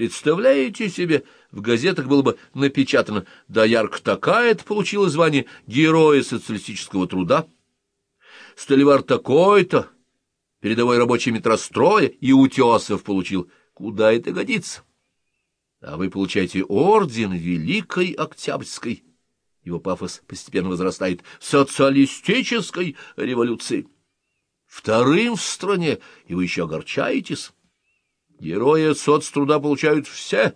Представляете себе, в газетах было бы напечатано «Доярка такая-то получила звание Героя социалистического труда», «Столевар такой-то», «Передовой рабочий метростроя» и «Утесов» получил. Куда это годится? А вы получаете орден Великой Октябрьской. Его пафос постепенно возрастает. Социалистической революции. Вторым в стране, и вы еще огорчаетесь. Герои соцтруда получают все,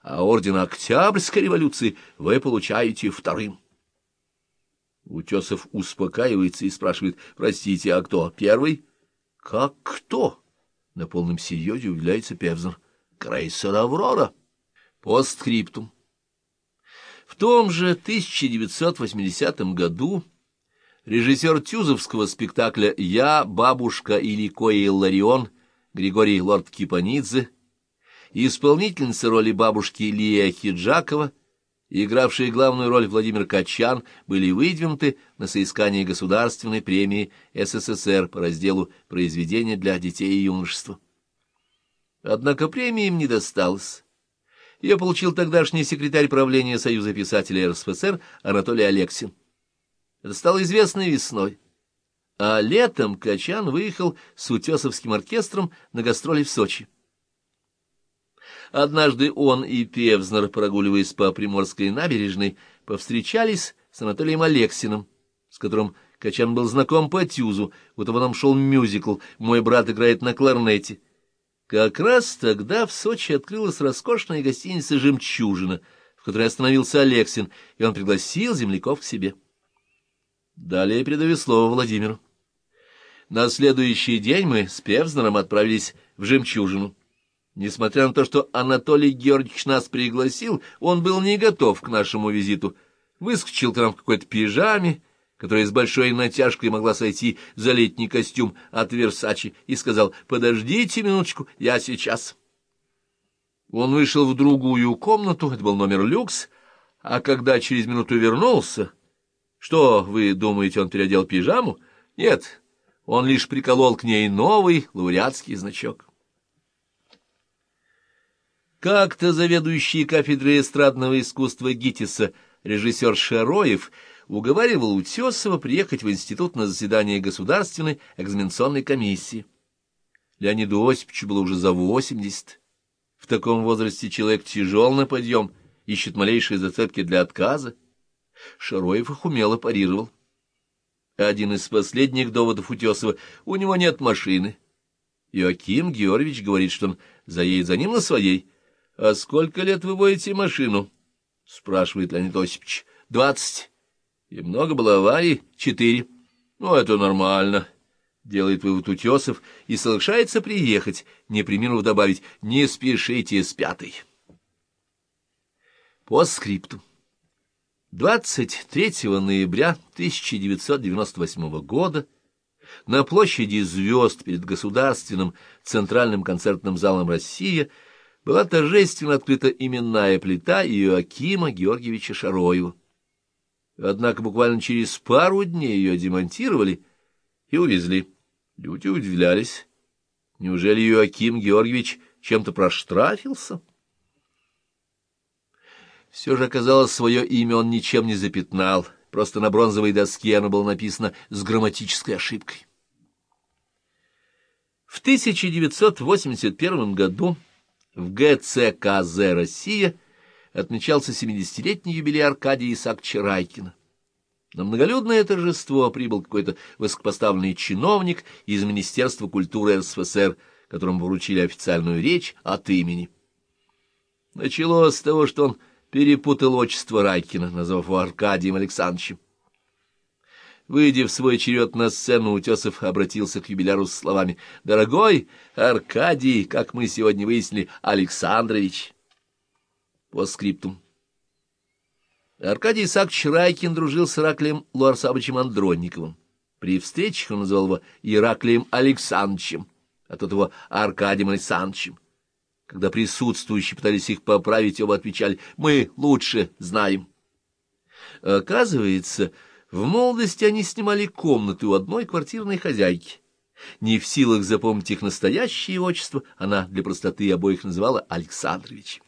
а орден Октябрьской революции вы получаете вторым. Утесов успокаивается и спрашивает, простите, а кто, первый? Как кто? На полном серьезе удивляется Певзнер. Крейсер «Аврора». Постскриптум. В том же 1980 году режиссер тюзовского спектакля «Я, бабушка или Кои Ларион» Григорий Лорд Кипанидзе, и исполнительница роли бабушки Лия Хиджакова, игравшие главную роль Владимир Качан, были выдвинуты на соискание Государственной премии СССР по разделу «Произведения для детей и юношества». Однако премии им не досталось. Ее получил тогдашний секретарь правления Союза писателей РСФСР Анатолий Алексин. Это стало известно весной. А летом Качан выехал с Утесовским оркестром на гастроли в Сочи. Однажды он и Певзнер, прогуливаясь по Приморской набережной, повстречались с Анатолием Алексиным, с которым Качан был знаком по Тюзу, вот его там шел мюзикл «Мой брат играет на кларнете». Как раз тогда в Сочи открылась роскошная гостиница «Жемчужина», в которой остановился Алексин, и он пригласил земляков к себе. Далее передаю слово Владимиру. На следующий день мы с Певзнером отправились в «Жемчужину». Несмотря на то, что Анатолий Георгиевич нас пригласил, он был не готов к нашему визиту. Выскочил там в какой-то пижаме, которая с большой натяжкой могла сойти за летний костюм от Версачи, и сказал «Подождите минуточку, я сейчас». Он вышел в другую комнату, это был номер люкс, а когда через минуту вернулся... Что, вы думаете, он переодел пижаму? Нет, он лишь приколол к ней новый лауреатский значок. Как-то заведующий кафедрой эстрадного искусства ГИТИСа режиссер Шароев уговаривал Утесова приехать в институт на заседание Государственной экзаменационной комиссии. Леониду Осиповичу было уже за восемьдесят. В таком возрасте человек тяжел на подъем, ищет малейшие зацепки для отказа. Шароев их умело парировал. Один из последних доводов Утесова — у него нет машины. Иоаким Георгиевич говорит, что он заедет за ним на своей. — А сколько лет вы водите машину? — спрашивает Леонид Осипович. — Двадцать. — И много было аварий? — Четыре. — Ну, это нормально. — делает вывод Утесов и соглашается приехать, не приминув добавить «не спешите с пятой». По скрипту. 23 ноября 1998 года на площади звезд перед Государственным Центральным концертным залом «Россия» была торжественно открыта именная плита Иоакима Георгиевича Шароева. Однако буквально через пару дней ее демонтировали и увезли. Люди удивлялись. Неужели Иоаким Георгиевич чем-то проштрафился? Все же оказалось, свое имя он ничем не запятнал, просто на бронзовой доске оно было написано с грамматической ошибкой. В 1981 году в ГЦКЗ «Россия» отмечался 70-летний юбилей Аркадия Исаак-Чарайкина. На многолюдное торжество прибыл какой-то высокопоставленный чиновник из Министерства культуры РСФСР, которому вручили официальную речь от имени. Началось с того, что он перепутал отчество Райкина, назвав его Аркадием Александровичем. Выйдя в свой черед на сцену, Утесов обратился к юбиляру с словами «Дорогой Аркадий, как мы сегодня выяснили, Александрович». По скриптум. Аркадий Исаакович Райкин дружил с Ираклием Луарсабычем Андронниковым. При встречах он назвал его Ираклием Александровичем, а тот его Аркадием Александровичем. Когда присутствующие пытались их поправить, оба отвечали «Мы лучше знаем». Оказывается, в молодости они снимали комнаты у одной квартирной хозяйки. Не в силах запомнить их настоящее отчество, она для простоты обоих называла Александрович.